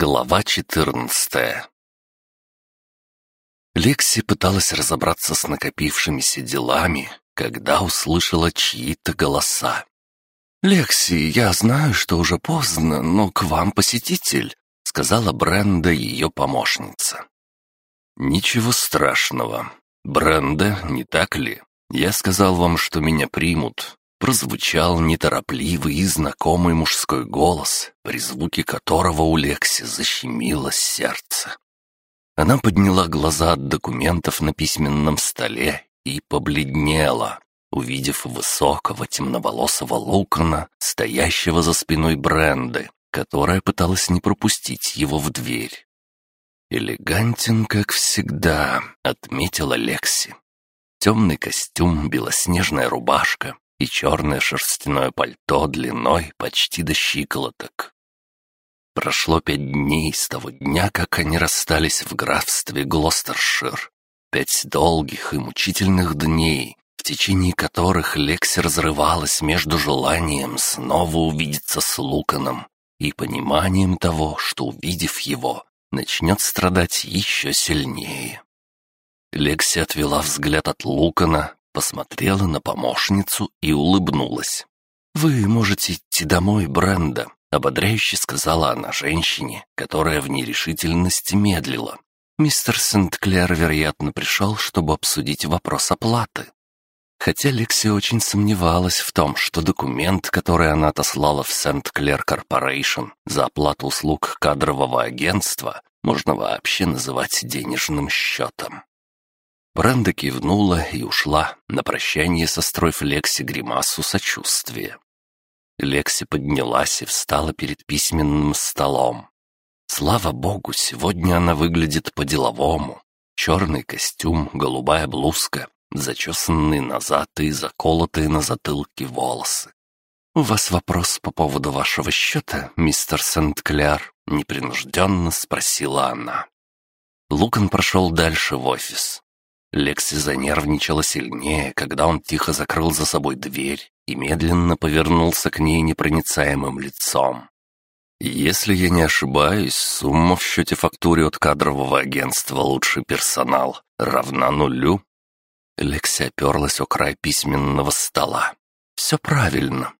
Глава 14 Лекси пыталась разобраться с накопившимися делами, когда услышала чьи-то голоса. «Лекси, я знаю, что уже поздно, но к вам посетитель», — сказала Бренда ее помощница. «Ничего страшного. Бренда, не так ли? Я сказал вам, что меня примут, прозвучал неторопливый и знакомый мужской голос, при звуке которого у Лекси защемило сердце. Она подняла глаза от документов на письменном столе и побледнела, увидев высокого темноволосого Лукана, стоящего за спиной Бренды, которая пыталась не пропустить его в дверь. «Элегантен, как всегда», — отметила Лекси. Темный костюм, белоснежная рубашка, и черное шерстяное пальто длиной почти до щиколоток. Прошло пять дней с того дня, как они расстались в графстве Глостершир. Пять долгих и мучительных дней, в течение которых Лекси разрывалась между желанием снова увидеться с Луканом и пониманием того, что, увидев его, начнет страдать еще сильнее. Лекси отвела взгляд от Лукана, посмотрела на помощницу и улыбнулась. «Вы можете идти домой, Бренда», — ободряюще сказала она женщине, которая в нерешительности медлила. Мистер Сент-Клер, вероятно, пришел, чтобы обсудить вопрос оплаты. Хотя Лекси очень сомневалась в том, что документ, который она отослала в Сент-Клер Корпорейшн за оплату услуг кадрового агентства, можно вообще называть денежным счетом. Бренда кивнула и ушла, на прощание состроив Лекси гримасу сочувствия. Лекси поднялась и встала перед письменным столом. Слава богу, сегодня она выглядит по-деловому. Черный костюм, голубая блузка, зачесанные назад и заколотые на затылке волосы. «У вас вопрос по поводу вашего счета, мистер Сент-Кляр?» — непринужденно спросила она. Лукан прошел дальше в офис. Лекси занервничала сильнее, когда он тихо закрыл за собой дверь и медленно повернулся к ней непроницаемым лицом. «Если я не ошибаюсь, сумма в счете фактуре от кадрового агентства «Лучший персонал» равна нулю?» Лекси оперлась о край письменного стола. «Все правильно».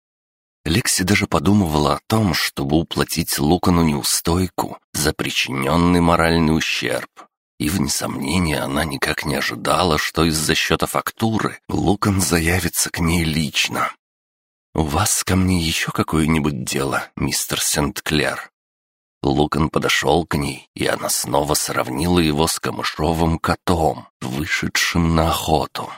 Лекси даже подумывала о том, чтобы уплатить Лукану неустойку за причиненный моральный ущерб, и, вне сомнения, она никак не ожидала, что из-за счета фактуры Лукан заявится к ней лично. «У вас ко мне еще какое-нибудь дело, мистер Сент-Клер?» Лукан подошел к ней, и она снова сравнила его с камышовым котом, вышедшим на охоту.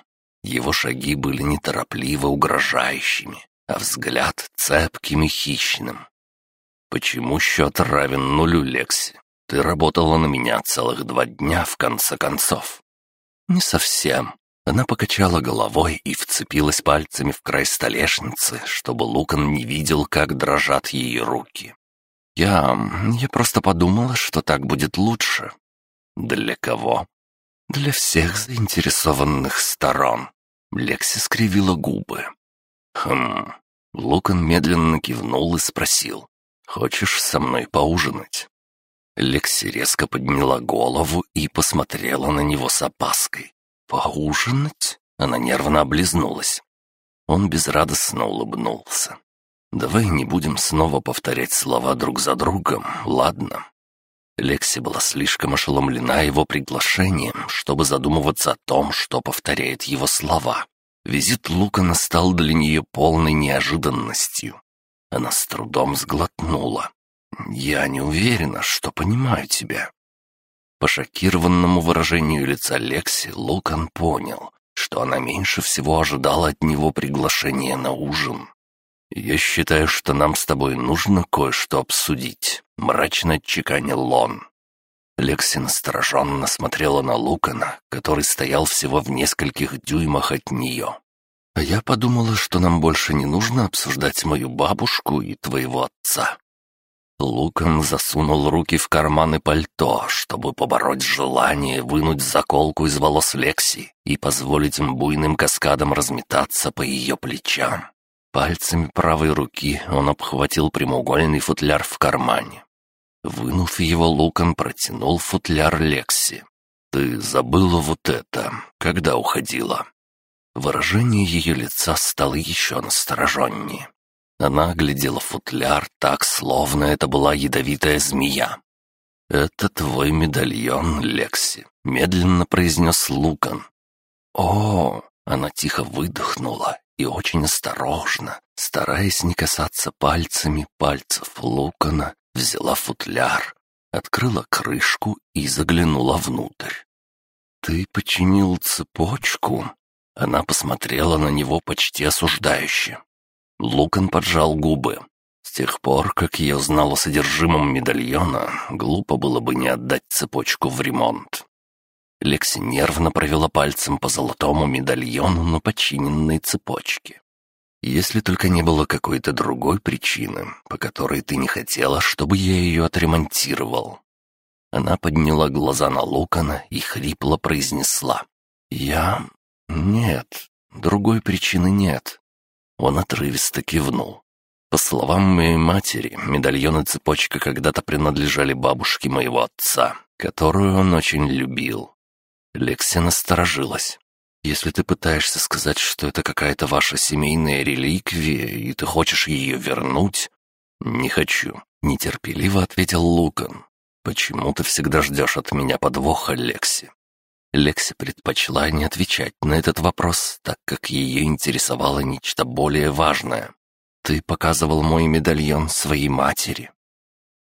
Его шаги были неторопливо угрожающими, а взгляд цепким и хищным. «Почему счет равен нулю, Лекси? Ты работала на меня целых два дня, в конце концов». «Не совсем». Она покачала головой и вцепилась пальцами в край столешницы, чтобы Лукан не видел, как дрожат ее руки. «Я... я просто подумала, что так будет лучше». «Для кого?» «Для всех заинтересованных сторон». Лекси скривила губы. «Хм...» Лукан медленно кивнул и спросил. «Хочешь со мной поужинать?» Лекси резко подняла голову и посмотрела на него с опаской. «Поужинать?» Она нервно облизнулась. Он безрадостно улыбнулся. «Давай не будем снова повторять слова друг за другом, ладно?» Лекси была слишком ошеломлена его приглашением, чтобы задумываться о том, что повторяет его слова. Визит Лукана стал для нее полной неожиданностью. Она с трудом сглотнула. «Я не уверена, что понимаю тебя». По шокированному выражению лица Лекси Лукан понял, что она меньше всего ожидала от него приглашения на ужин. «Я считаю, что нам с тобой нужно кое-что обсудить», — мрачно отчеканил Лон. Лекси настороженно смотрела на Лукана, который стоял всего в нескольких дюймах от нее. «А я подумала, что нам больше не нужно обсуждать мою бабушку и твоего отца. Лукан засунул руки в карманы пальто, чтобы побороть желание вынуть заколку из волос Лекси и позволить им буйным каскадом разметаться по ее плечам. Пальцами правой руки он обхватил прямоугольный футляр в кармане. Вынув его, Лукан протянул футляр Лекси. «Ты забыла вот это, когда уходила?» Выражение ее лица стало еще настороженнее. Она глядела футляр так, словно это была ядовитая змея. «Это твой медальон, Лекси», — медленно произнес Лукан. «О!» — она тихо выдохнула и очень осторожно, стараясь не касаться пальцами пальцев Лукана, взяла футляр, открыла крышку и заглянула внутрь. «Ты починил цепочку?» Она посмотрела на него почти осуждающе. Лукан поджал губы. С тех пор, как я узнал о содержимом медальона, глупо было бы не отдать цепочку в ремонт. Лекси нервно провела пальцем по золотому медальону на починенной цепочке. Если только не было какой-то другой причины, по которой ты не хотела, чтобы я ее отремонтировал. Она подняла глаза на Лукана и хрипло произнесла. «Я... нет, другой причины нет». Он отрывисто кивнул. По словам моей матери, медальон и цепочка когда-то принадлежали бабушке моего отца, которую он очень любил. Лекси насторожилась. Если ты пытаешься сказать, что это какая-то ваша семейная реликвия, и ты хочешь ее вернуть...» «Не хочу», — нетерпеливо ответил Лукан. «Почему ты всегда ждешь от меня подвоха, Лекси?» Лекси предпочла не отвечать на этот вопрос, так как ее интересовало нечто более важное. «Ты показывал мой медальон своей матери».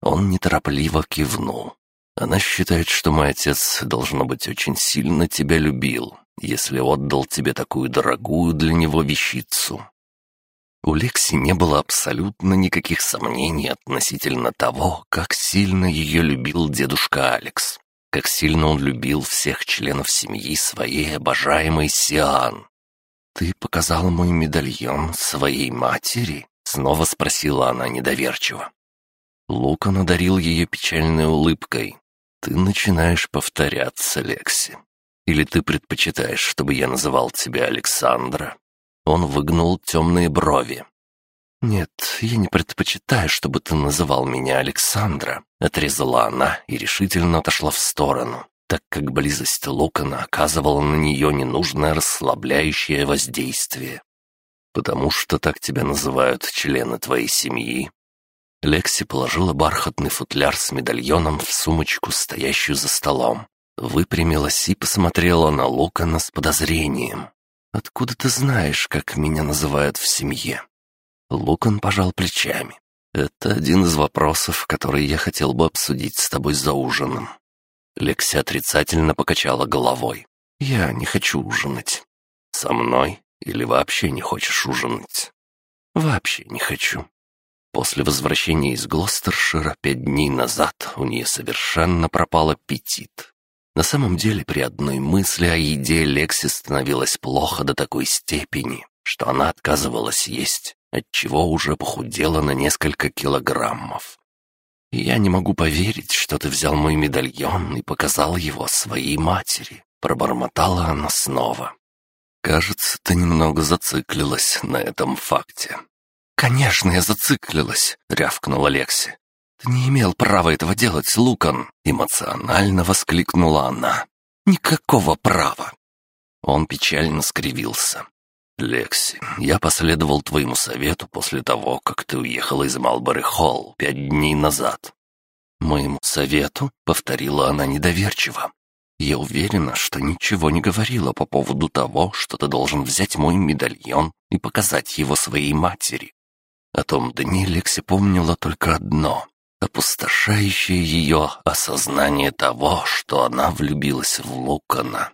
Он неторопливо кивнул. Она считает, что мой отец, должно быть, очень сильно тебя любил, если отдал тебе такую дорогую для него вещицу. У Лекси не было абсолютно никаких сомнений относительно того, как сильно ее любил дедушка Алекс, как сильно он любил всех членов семьи своей обожаемой Сиан. «Ты показал мой медальон своей матери?» — снова спросила она недоверчиво. Лука надарил ее печальной улыбкой. «Ты начинаешь повторяться, Лекси. Или ты предпочитаешь, чтобы я называл тебя Александра?» Он выгнул темные брови. «Нет, я не предпочитаю, чтобы ты называл меня Александра», — отрезала она и решительно отошла в сторону, так как близость Лукана оказывала на нее ненужное расслабляющее воздействие. «Потому что так тебя называют члены твоей семьи», Лекси положила бархатный футляр с медальоном в сумочку, стоящую за столом. Выпрямилась и посмотрела на Лукана с подозрением. «Откуда ты знаешь, как меня называют в семье?» Лукан пожал плечами. «Это один из вопросов, которые я хотел бы обсудить с тобой за ужином». Лекси отрицательно покачала головой. «Я не хочу ужинать». «Со мной? Или вообще не хочешь ужинать?» «Вообще не хочу. После возвращения из Глостершира пять дней назад у нее совершенно пропал аппетит. На самом деле, при одной мысли о еде Лекси становилось плохо до такой степени, что она отказывалась есть, отчего уже похудела на несколько килограммов. «Я не могу поверить, что ты взял мой медальон и показал его своей матери», — пробормотала она снова. «Кажется, ты немного зациклилась на этом факте», «Конечно, я зациклилась», — рявкнула Лекси. «Ты не имел права этого делать, Лукан!» — эмоционально воскликнула она. «Никакого права!» Он печально скривился. «Лекси, я последовал твоему совету после того, как ты уехала из Малбери-Холл пять дней назад». «Моему совету?» — повторила она недоверчиво. «Я уверена, что ничего не говорила по поводу того, что ты должен взять мой медальон и показать его своей матери. О том дне Лекси помнила только одно — опустошающее ее осознание того, что она влюбилась в Лукана.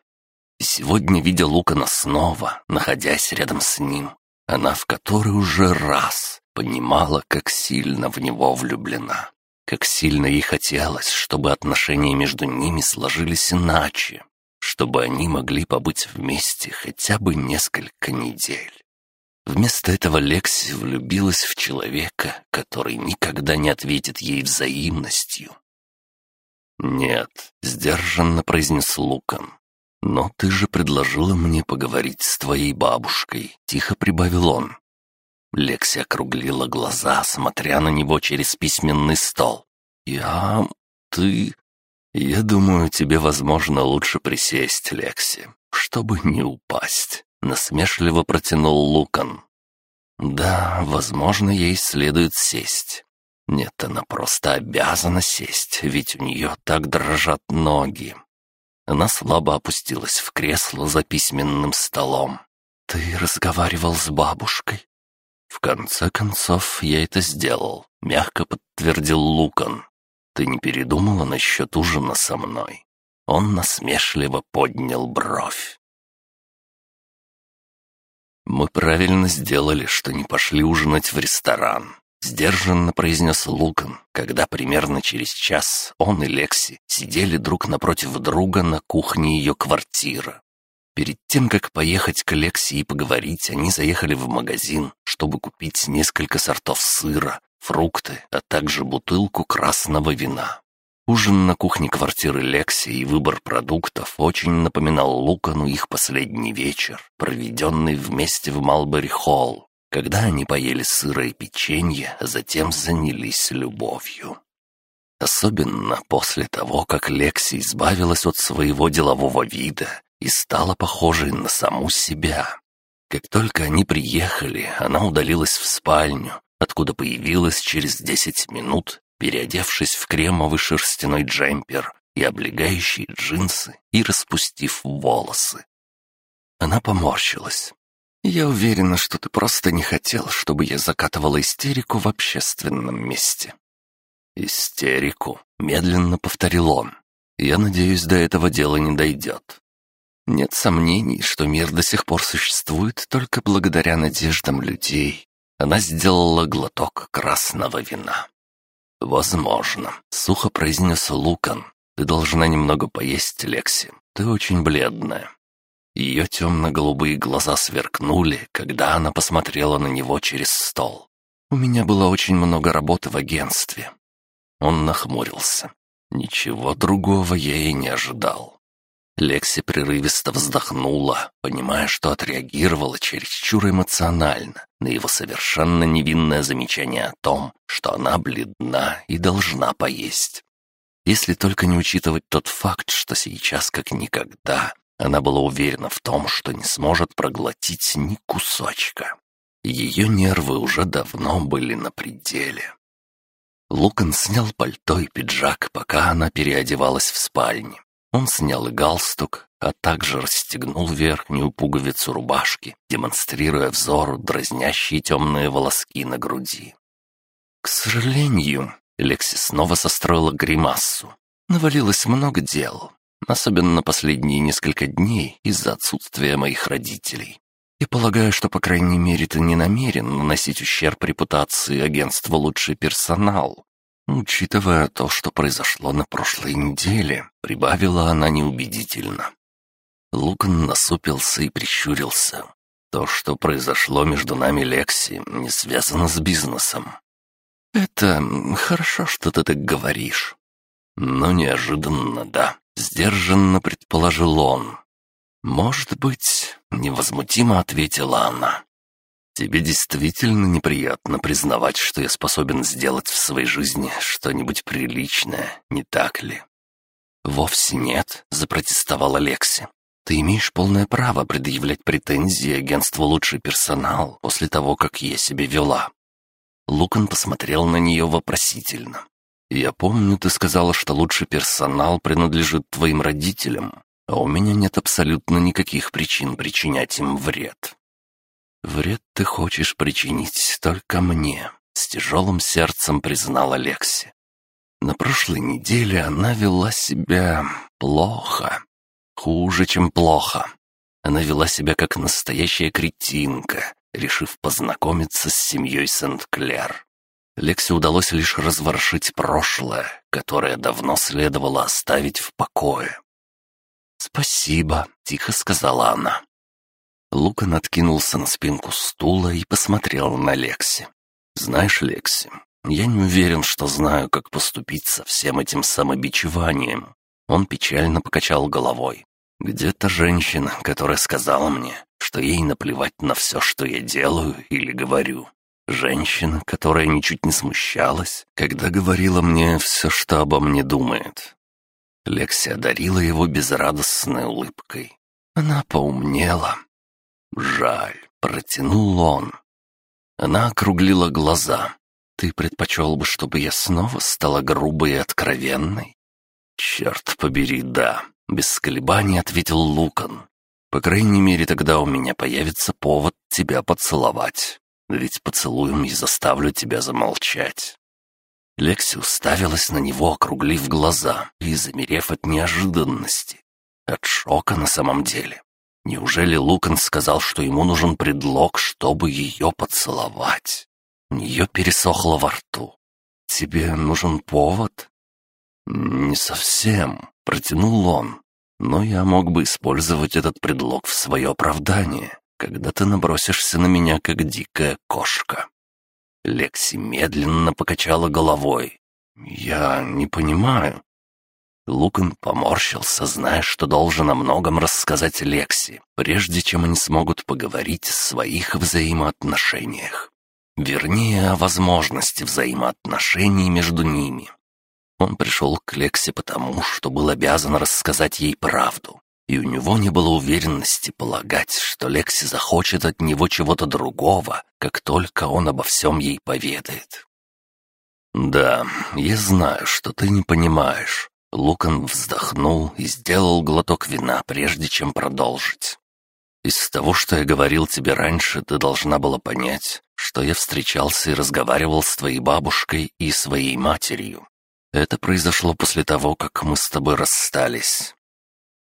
Сегодня, видя Лукана снова, находясь рядом с ним, она в который уже раз понимала, как сильно в него влюблена, как сильно ей хотелось, чтобы отношения между ними сложились иначе, чтобы они могли побыть вместе хотя бы несколько недель. Вместо этого Лекси влюбилась в человека, который никогда не ответит ей взаимностью. «Нет», — сдержанно произнес Лукан. «Но ты же предложила мне поговорить с твоей бабушкой», — тихо прибавил он. Лекси округлила глаза, смотря на него через письменный стол. «Я... ты...» «Я думаю, тебе, возможно, лучше присесть, Лекси, чтобы не упасть», — насмешливо протянул Лукан. «Да, возможно, ей следует сесть. Нет, она просто обязана сесть, ведь у нее так дрожат ноги». Она слабо опустилась в кресло за письменным столом. «Ты разговаривал с бабушкой?» «В конце концов, я это сделал», — мягко подтвердил Лукан. «Ты не передумала насчет ужина со мной?» Он насмешливо поднял бровь. «Мы правильно сделали, что не пошли ужинать в ресторан», — сдержанно произнес Лукан, когда примерно через час он и Лекси сидели друг напротив друга на кухне ее квартиры. Перед тем, как поехать к Лекси и поговорить, они заехали в магазин, чтобы купить несколько сортов сыра, фрукты, а также бутылку красного вина. Ужин на кухне квартиры Лекси и выбор продуктов очень напоминал Лукану их последний вечер, проведенный вместе в Малбери-Холл, когда они поели сыра и печенье, а затем занялись любовью. Особенно после того, как Лекси избавилась от своего делового вида и стала похожей на саму себя. Как только они приехали, она удалилась в спальню, откуда появилась через десять минут, переодевшись в кремовый шерстяной джемпер и облегающие джинсы и распустив волосы. Она поморщилась. «Я уверена, что ты просто не хотел, чтобы я закатывала истерику в общественном месте». «Истерику», — медленно повторил он. «Я надеюсь, до этого дела не дойдет. Нет сомнений, что мир до сих пор существует только благодаря надеждам людей. Она сделала глоток красного вина. «Возможно», — сухо произнес Лукан. «Ты должна немного поесть, Лекси. Ты очень бледная». Ее темно-голубые глаза сверкнули, когда она посмотрела на него через стол. «У меня было очень много работы в агентстве». Он нахмурился. Ничего другого я и не ожидал. Лекси прерывисто вздохнула, понимая, что отреагировала чересчур эмоционально на его совершенно невинное замечание о том, что она бледна и должна поесть. Если только не учитывать тот факт, что сейчас, как никогда, она была уверена в том, что не сможет проглотить ни кусочка. Ее нервы уже давно были на пределе. Лукан снял пальто и пиджак, пока она переодевалась в спальне. Он снял и галстук, а также расстегнул верхнюю пуговицу рубашки, демонстрируя взору дразнящие темные волоски на груди. К сожалению, Лекси снова состроила гримассу. Навалилось много дел, особенно последние несколько дней из-за отсутствия моих родителей. И полагаю, что, по крайней мере, ты не намерен наносить ущерб репутации агентства «Лучший персонал», Учитывая то, что произошло на прошлой неделе, прибавила она неубедительно. Лукан насупился и прищурился. То, что произошло между нами, Лекси, не связано с бизнесом. Это хорошо, что ты так говоришь. Но неожиданно, да, сдержанно предположил он. Может быть, невозмутимо ответила она. Тебе действительно неприятно признавать, что я способен сделать в своей жизни что-нибудь приличное, не так ли?» «Вовсе нет», — запротестовала Лекси. «Ты имеешь полное право предъявлять претензии агентству «Лучший персонал» после того, как я себя вела». Лукан посмотрел на нее вопросительно. «Я помню, ты сказала, что лучший персонал принадлежит твоим родителям, а у меня нет абсолютно никаких причин причинять им вред. «Вред ты хочешь причинить только мне», — с тяжелым сердцем признала Лекси. На прошлой неделе она вела себя плохо. Хуже, чем плохо. Она вела себя как настоящая кретинка, решив познакомиться с семьей Сент-Клер. Лекси удалось лишь разворшить прошлое, которое давно следовало оставить в покое. «Спасибо», — тихо сказала она. Лукан откинулся на спинку стула и посмотрел на Лекси. «Знаешь, Лекси, я не уверен, что знаю, как поступить со всем этим самобичеванием». Он печально покачал головой. «Где-то женщина, которая сказала мне, что ей наплевать на все, что я делаю или говорю. Женщина, которая ничуть не смущалась, когда говорила мне все, что обо мне думает. Лекси одарила его безрадостной улыбкой. Она поумнела. «Жаль», — протянул он. Она округлила глаза. «Ты предпочел бы, чтобы я снова стала грубой и откровенной?» «Черт побери, да», — без колебаний ответил Лукан. «По крайней мере, тогда у меня появится повод тебя поцеловать. Ведь поцелуем я заставлю тебя замолчать». Лекси уставилась на него, округлив глаза и замерев от неожиданности. От шока на самом деле. Неужели Лукан сказал, что ему нужен предлог, чтобы ее поцеловать? У нее пересохло во рту. «Тебе нужен повод?» «Не совсем», — протянул он. «Но я мог бы использовать этот предлог в свое оправдание, когда ты набросишься на меня, как дикая кошка». Лекси медленно покачала головой. «Я не понимаю». Лукан поморщился, зная, что должен о многом рассказать Лекси, прежде чем они смогут поговорить о своих взаимоотношениях. Вернее, о возможности взаимоотношений между ними. Он пришел к Лексе потому, что был обязан рассказать ей правду, и у него не было уверенности полагать, что Лекси захочет от него чего-то другого, как только он обо всем ей поведает. «Да, я знаю, что ты не понимаешь». Лукан вздохнул и сделал глоток вина, прежде чем продолжить. «Из того, что я говорил тебе раньше, ты должна была понять, что я встречался и разговаривал с твоей бабушкой и своей матерью. Это произошло после того, как мы с тобой расстались.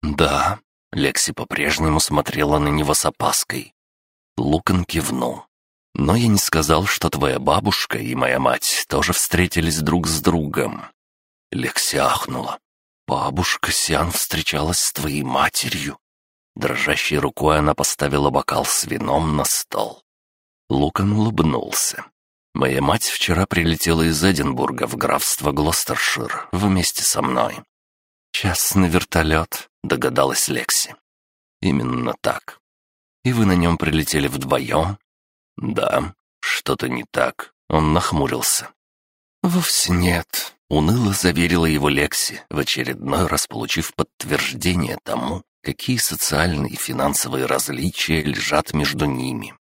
«Да». Лекси по-прежнему смотрела на него с опаской. Лукан кивнул. «Но я не сказал, что твоя бабушка и моя мать тоже встретились друг с другом». Лекси ахнула. «Бабушка Сиан встречалась с твоей матерью?» Дрожащей рукой она поставила бокал с вином на стол. Лукан улыбнулся. «Моя мать вчера прилетела из Эдинбурга в графство Глостершир вместе со мной. «Частный вертолет», — догадалась Лекси. «Именно так. И вы на нем прилетели вдвоем?» «Да, что-то не так», — он нахмурился. «Вовсе нет», — уныло заверила его Лекси, в очередной раз получив подтверждение тому, какие социальные и финансовые различия лежат между ними.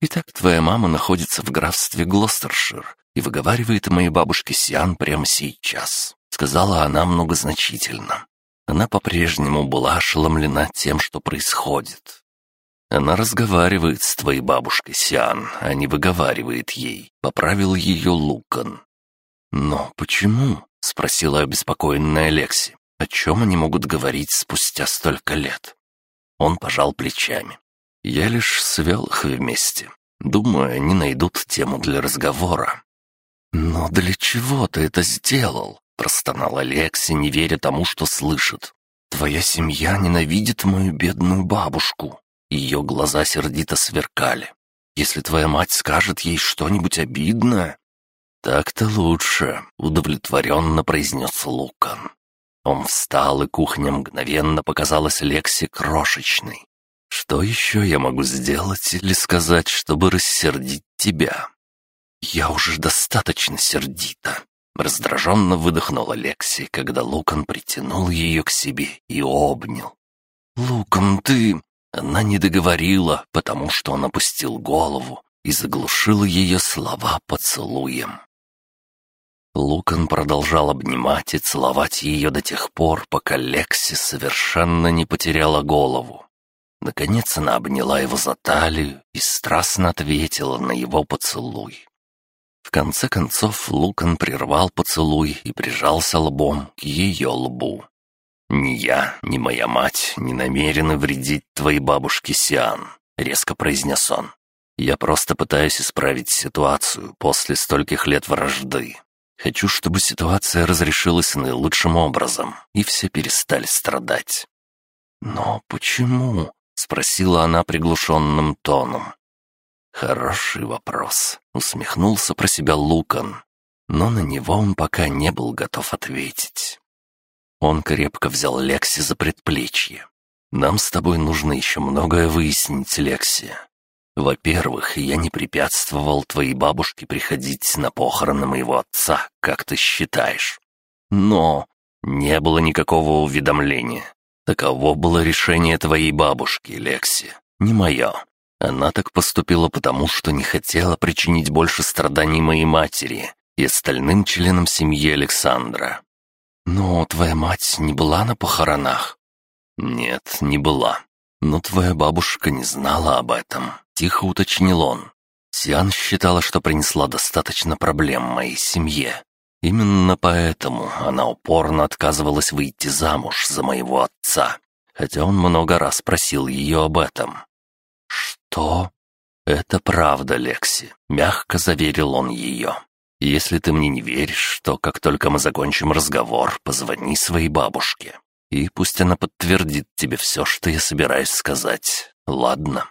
«Итак, твоя мама находится в графстве Глостершир и выговаривает моей бабушке Сиан прямо сейчас сказала она многозначительно. Она по-прежнему была ошеломлена тем, что происходит. Она разговаривает с твоей бабушкой, Сиан, а не выговаривает ей, поправил ее Лукан. «Но почему?» — спросила обеспокоенная Лекси. «О чем они могут говорить спустя столько лет?» Он пожал плечами. «Я лишь свел их вместе. Думаю, они найдут тему для разговора». «Но для чего ты это сделал?» Простонал Алекси, не веря тому, что слышит. «Твоя семья ненавидит мою бедную бабушку». Ее глаза сердито сверкали. «Если твоя мать скажет ей что-нибудь обидное...» «Так-то лучше», — удовлетворенно произнес Лукан. Он встал, и кухня мгновенно показалась Лекси крошечной. «Что еще я могу сделать или сказать, чтобы рассердить тебя?» «Я уже достаточно сердита», Раздраженно выдохнула Лекси, когда Лукан притянул ее к себе и обнял. «Лукан, ты...» Она не договорила, потому что он опустил голову и заглушил ее слова поцелуем. Лукан продолжал обнимать и целовать ее до тех пор, пока Лекси совершенно не потеряла голову. Наконец она обняла его за талию и страстно ответила на его поцелуй. В конце концов Лукан прервал поцелуй и прижался лбом к ее лбу. «Ни я, ни моя мать не намерены вредить твоей бабушке Сиан», — резко произнес он. «Я просто пытаюсь исправить ситуацию после стольких лет вражды. Хочу, чтобы ситуация разрешилась наилучшим образом, и все перестали страдать». «Но почему?» — спросила она приглушенным тоном. «Хороший вопрос», — усмехнулся про себя Лукан, но на него он пока не был готов ответить. Он крепко взял Лекси за предплечье. «Нам с тобой нужно еще многое выяснить, Лекси. Во-первых, я не препятствовал твоей бабушке приходить на похороны моего отца, как ты считаешь. Но не было никакого уведомления. Таково было решение твоей бабушки, Лекси, не мое. Она так поступила потому, что не хотела причинить больше страданий моей матери и остальным членам семьи Александра. «Но твоя мать не была на похоронах?» «Нет, не была. Но твоя бабушка не знала об этом», — тихо уточнил он. Сиан считала, что принесла достаточно проблем моей семье. Именно поэтому она упорно отказывалась выйти замуж за моего отца, хотя он много раз просил ее об этом. «Что?» «Это правда, Лекси», — мягко заверил он ее. «Если ты мне не веришь, то как только мы закончим разговор, позвони своей бабушке, и пусть она подтвердит тебе все, что я собираюсь сказать. Ладно?»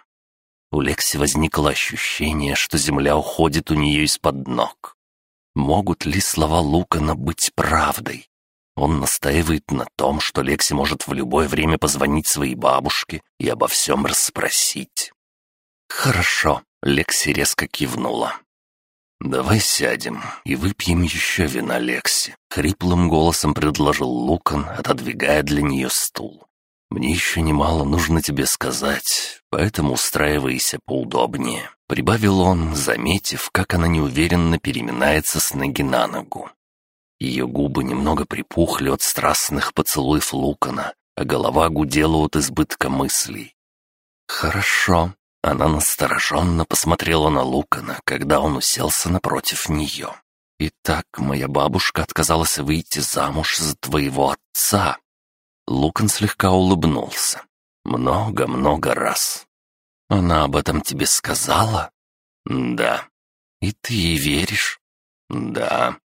У Лекси возникло ощущение, что земля уходит у нее из-под ног. Могут ли слова Лукана быть правдой? Он настаивает на том, что Лекси может в любое время позвонить своей бабушке и обо всем расспросить. «Хорошо», — Лекси резко кивнула. «Давай сядем и выпьем еще вина, Лекси», — хриплым голосом предложил Лукан, отодвигая для нее стул. «Мне еще немало нужно тебе сказать, поэтому устраивайся поудобнее», — прибавил он, заметив, как она неуверенно переминается с ноги на ногу. Ее губы немного припухли от страстных поцелуев Лукана, а голова гудела от избытка мыслей. «Хорошо», она настороженно посмотрела на Лукана, когда он уселся напротив нее. «Итак, моя бабушка отказалась выйти замуж за твоего отца». Лукан слегка улыбнулся. «Много-много раз». «Она об этом тебе сказала?» «Да». «И ты ей веришь?» «Да».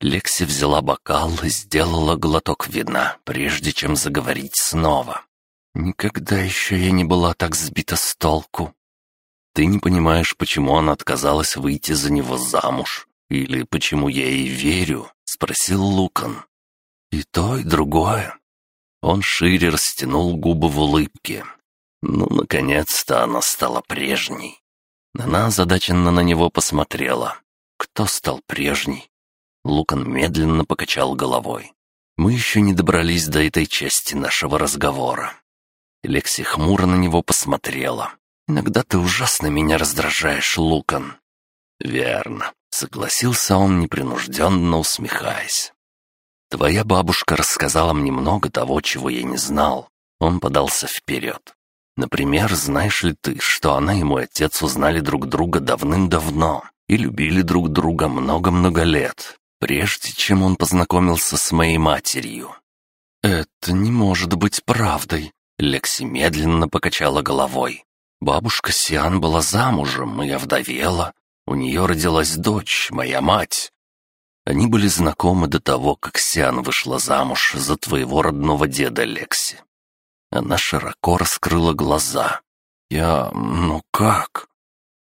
Лекси взяла бокал и сделала глоток вина, прежде чем заговорить снова. Никогда еще я не была так сбита с толку. Ты не понимаешь, почему она отказалась выйти за него замуж? Или почему я ей верю?» — спросил Лукан. «И то, и другое». Он шире растянул губы в улыбке. Ну, наконец-то она стала прежней. Она озадаченно на него посмотрела. Кто стал прежней? Лукан медленно покачал головой. Мы еще не добрались до этой части нашего разговора. Лекси хмуро на него посмотрела. «Иногда ты ужасно меня раздражаешь, Лукан». «Верно», — согласился он, непринужденно усмехаясь. «Твоя бабушка рассказала мне много того, чего я не знал». Он подался вперед. «Например, знаешь ли ты, что она и мой отец узнали друг друга давным-давно и любили друг друга много-много лет, прежде чем он познакомился с моей матерью?» «Это не может быть правдой», Лекси медленно покачала головой. Бабушка Сиан была замужем, и я вдовела. У нее родилась дочь, моя мать. Они были знакомы до того, как Сиан вышла замуж за твоего родного деда Лекси. Она широко раскрыла глаза. Я... ну как?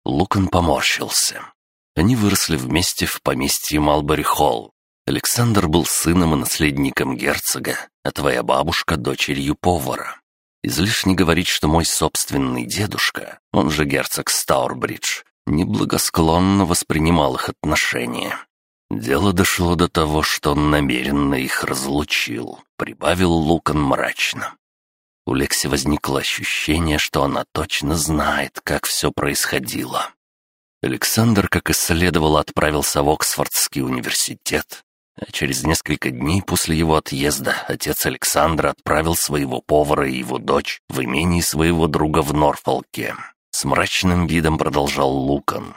Лукан поморщился. Они выросли вместе в поместье Малбери-Холл. Александр был сыном и наследником герцога, а твоя бабушка — дочерью повара. Излишне говорить, что мой собственный дедушка, он же герцог Стаурбридж, неблагосклонно воспринимал их отношения. Дело дошло до того, что он намеренно их разлучил, прибавил Лукан мрачно. У Лекси возникло ощущение, что она точно знает, как все происходило. Александр, как и следовало, отправился в Оксфордский университет, а через несколько дней после его отъезда отец Александра отправил своего повара и его дочь в имение своего друга в Норфолке. С мрачным видом продолжал Лукан.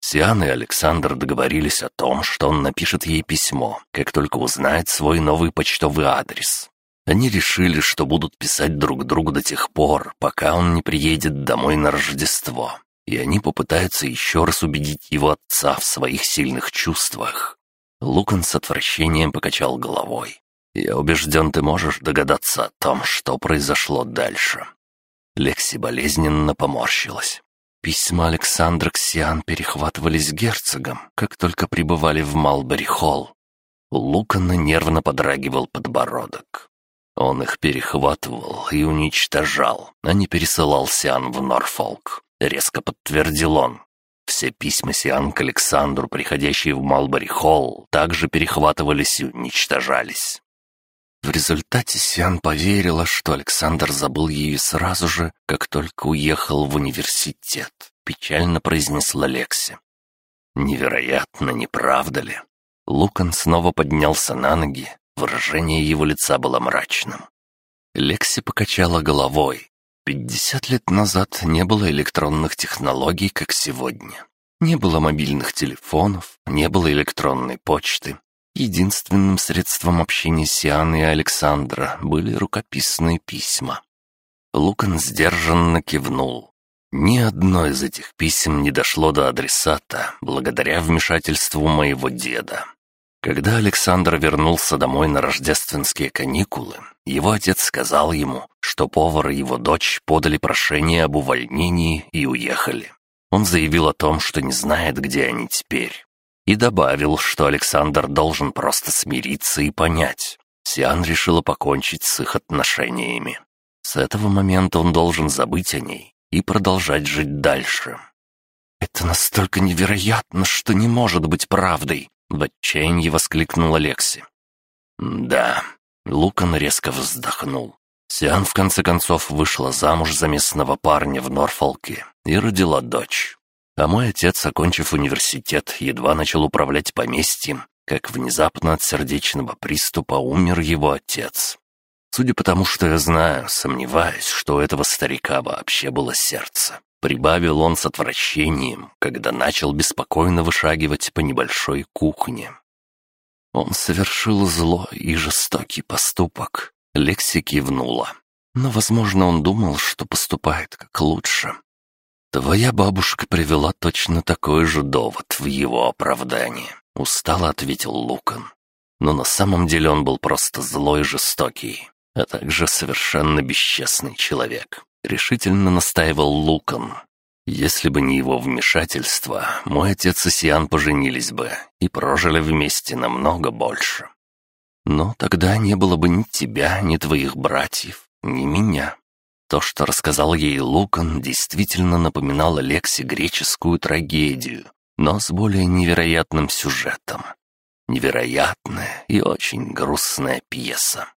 Сиан и Александр договорились о том, что он напишет ей письмо, как только узнает свой новый почтовый адрес. Они решили, что будут писать друг другу до тех пор, пока он не приедет домой на Рождество, и они попытаются еще раз убедить его отца в своих сильных чувствах. Лукан с отвращением покачал головой. «Я убежден, ты можешь догадаться о том, что произошло дальше». Лекси болезненно поморщилась. Письма Александра Ксиан перехватывались герцогом, как только прибывали в Малбери-холл. У Лукана нервно подрагивал подбородок. Он их перехватывал и уничтожал, а не пересылал Сиан в Норфолк. резко подтвердил он. Все письма Сиан к Александру, приходящие в Малбери-Холл, также перехватывались и уничтожались. В результате Сиан поверила, что Александр забыл ее сразу же, как только уехал в университет, печально произнесла Лекси. Невероятно, не правда ли? Лукан снова поднялся на ноги, выражение его лица было мрачным. Лекси покачала головой. Пятьдесят лет назад не было электронных технологий, как сегодня. Не было мобильных телефонов, не было электронной почты, Единственным средством общения Сианы и Александра были рукописные письма. Лукан сдержанно кивнул. Ни одно из этих писем не дошло до адресата, благодаря вмешательству моего деда. Когда Александр вернулся домой на рождественские каникулы, его отец сказал ему, что повар и его дочь подали прошение об увольнении и уехали. Он заявил о том, что не знает, где они теперь и добавил, что Александр должен просто смириться и понять. Сиан решила покончить с их отношениями. С этого момента он должен забыть о ней и продолжать жить дальше. «Это настолько невероятно, что не может быть правдой!» — в отчаянии воскликнула Лекси. «Да». Лукан резко вздохнул. Сиан в конце концов вышла замуж за местного парня в Норфолке и родила дочь. А мой отец, окончив университет, едва начал управлять поместьем, как внезапно от сердечного приступа умер его отец. Судя по тому, что я знаю, сомневаюсь, что у этого старика вообще было сердце. Прибавил он с отвращением, когда начал беспокойно вышагивать по небольшой кухне. Он совершил зло и жестокий поступок. Лекси кивнула. Но, возможно, он думал, что поступает как лучше. «Твоя бабушка привела точно такой же довод в его оправдание», — устало ответил Лукан. Но на самом деле он был просто злой и жестокий, а также совершенно бесчестный человек. Решительно настаивал Лукан. Если бы не его вмешательство, мой отец и Сиан поженились бы и прожили вместе намного больше. Но тогда не было бы ни тебя, ни твоих братьев, ни меня. То, что рассказал ей Лукан, действительно напоминало Лекси греческую трагедию, но с более невероятным сюжетом. Невероятная и очень грустная пьеса.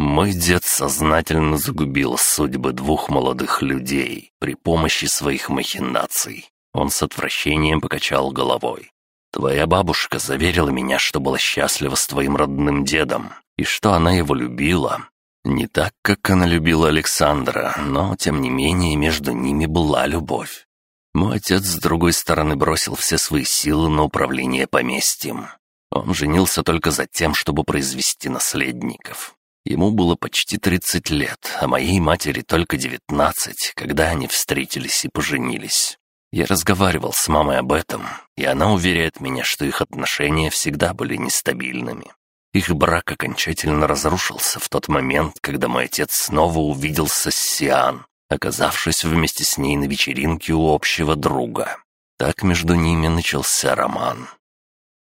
Мой дед сознательно загубил судьбы двух молодых людей при помощи своих махинаций. Он с отвращением покачал головой. Твоя бабушка заверила меня, что была счастлива с твоим родным дедом, и что она его любила, не так, как она любила Александра, но, тем не менее, между ними была любовь. Мой отец, с другой стороны, бросил все свои силы на управление поместьем. Он женился только за тем, чтобы произвести наследников. Ему было почти 30 лет, а моей матери только 19, когда они встретились и поженились. Я разговаривал с мамой об этом, и она уверяет меня, что их отношения всегда были нестабильными. Их брак окончательно разрушился в тот момент, когда мой отец снова увиделся с Сиан, оказавшись вместе с ней на вечеринке у общего друга. Так между ними начался роман.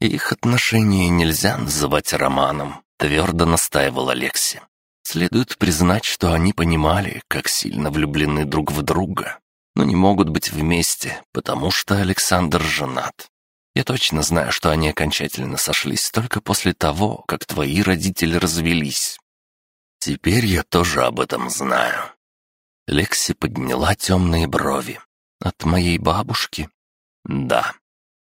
Их отношения нельзя называть романом, твердо настаивал Алекси. Следует признать, что они понимали, как сильно влюблены друг в друга, но не могут быть вместе, потому что Александр женат. Я точно знаю, что они окончательно сошлись только после того, как твои родители развелись. Теперь я тоже об этом знаю». Лекси подняла темные брови. «От моей бабушки?» «Да».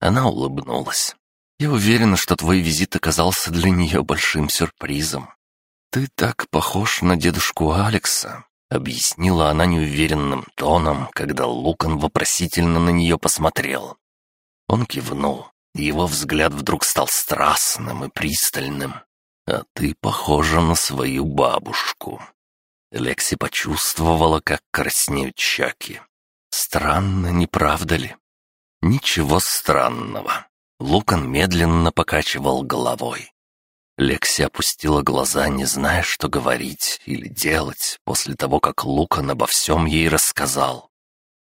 Она улыбнулась. «Я уверена, что твой визит оказался для нее большим сюрпризом. Ты так похож на дедушку Алекса», — объяснила она неуверенным тоном, когда Лукан вопросительно на нее посмотрел. Он кивнул. Его взгляд вдруг стал страстным и пристальным. «А ты похожа на свою бабушку». Лекси почувствовала, как краснеют щеки. «Странно, не правда ли?» «Ничего странного». Лукан медленно покачивал головой. Лекси опустила глаза, не зная, что говорить или делать, после того, как Лукан обо всем ей рассказал.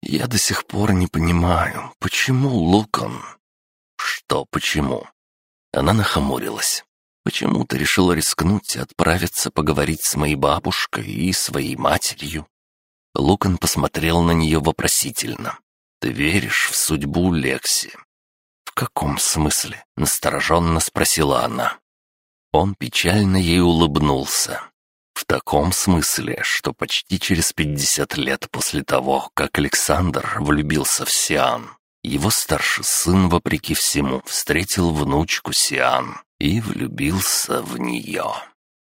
«Я до сих пор не понимаю, почему Лукан?» «Что почему?» Она нахмурилась. «Почему ты решила рискнуть и отправиться поговорить с моей бабушкой и своей матерью?» Лукан посмотрел на нее вопросительно. «Ты веришь в судьбу Лекси?» «В каком смысле?» — настороженно спросила она. Он печально ей улыбнулся. В таком смысле, что почти через пятьдесят лет после того, как Александр влюбился в Сиан, его старший сын, вопреки всему, встретил внучку Сиан и влюбился в нее.